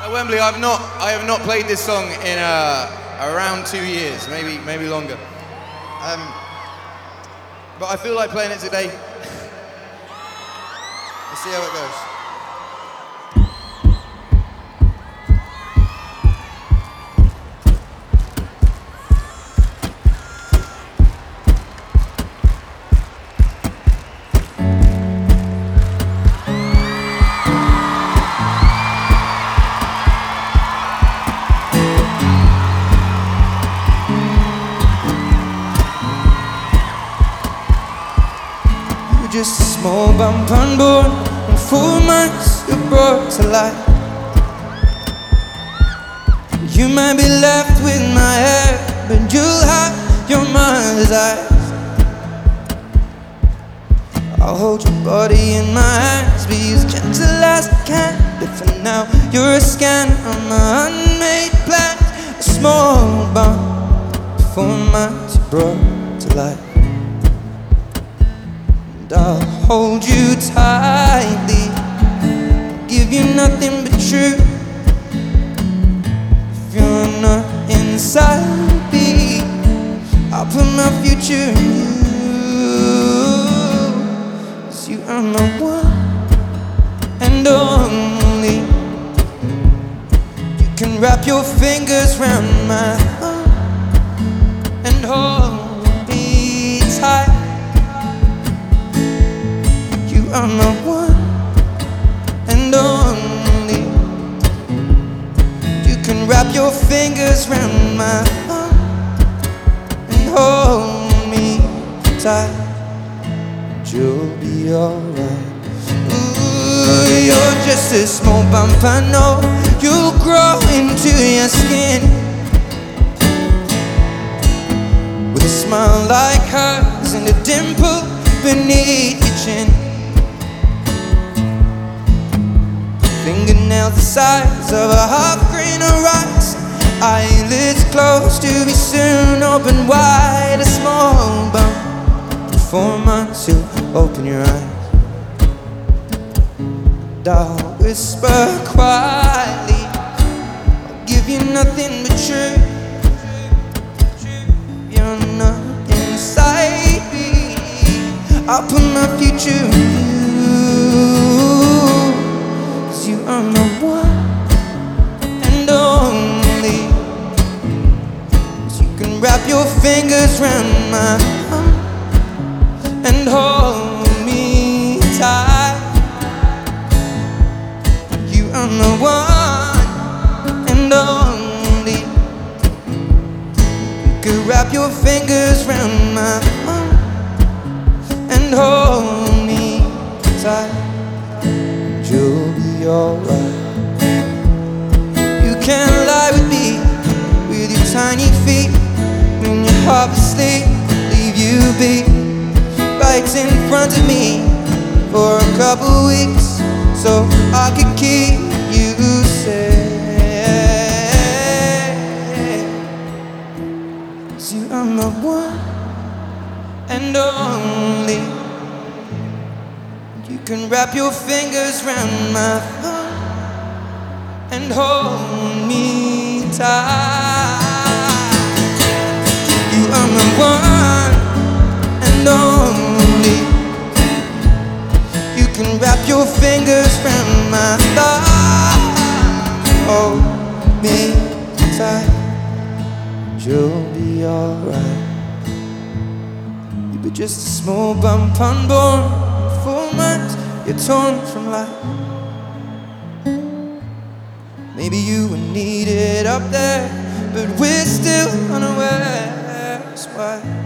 At Wembley, I've not, I have not played this song in uh, around two years, maybe, maybe longer. Um, but I feel like playing it today. Let's see how it goes. Just a small bump unborn In four months you're brought to life You might be left with my hair But you'll have your mother's eyes. I'll hold your body in my hands Be as gentle as I can. But for now you're a scan of my unmade plans. A small bump Four months you brought to life and I'll hold you tightly. Give you nothing but truth. If you're not inside me, I'll put my future in you. 'Cause you are my one and only. You can wrap your fingers round my only. You can wrap your fingers round my arm and hold me tight. You'll be alright. Ooh, you're just a small bump, I know. You'll grow into your skin with a smile like hers and a dimple beneath your chin. The size of a half grain of rice. Eyelids closed to be soon open wide. A small bump. In four months you'll open your eyes. I'll whisper quietly. I'll give you nothing but truth. You're not inside me. I'll put my future in you. Cause you are my can wrap your fingers round my arm and hold me tight. You are my one and only. You can wrap your fingers round my arm and hold me tight. You'll be alright. You can lie with me with your tiny feet Leave you be right in front of me for a couple weeks so I could keep you safe. 'Cause you are my one and only. You can wrap your fingers round my thumb and hold me tight. Can wrap your fingers round my thumb, hold me tight. You'll be alright. You be just a small bump unborn. Four months, you're torn from life. Maybe you were needed up there, but we're still unaware. That's why.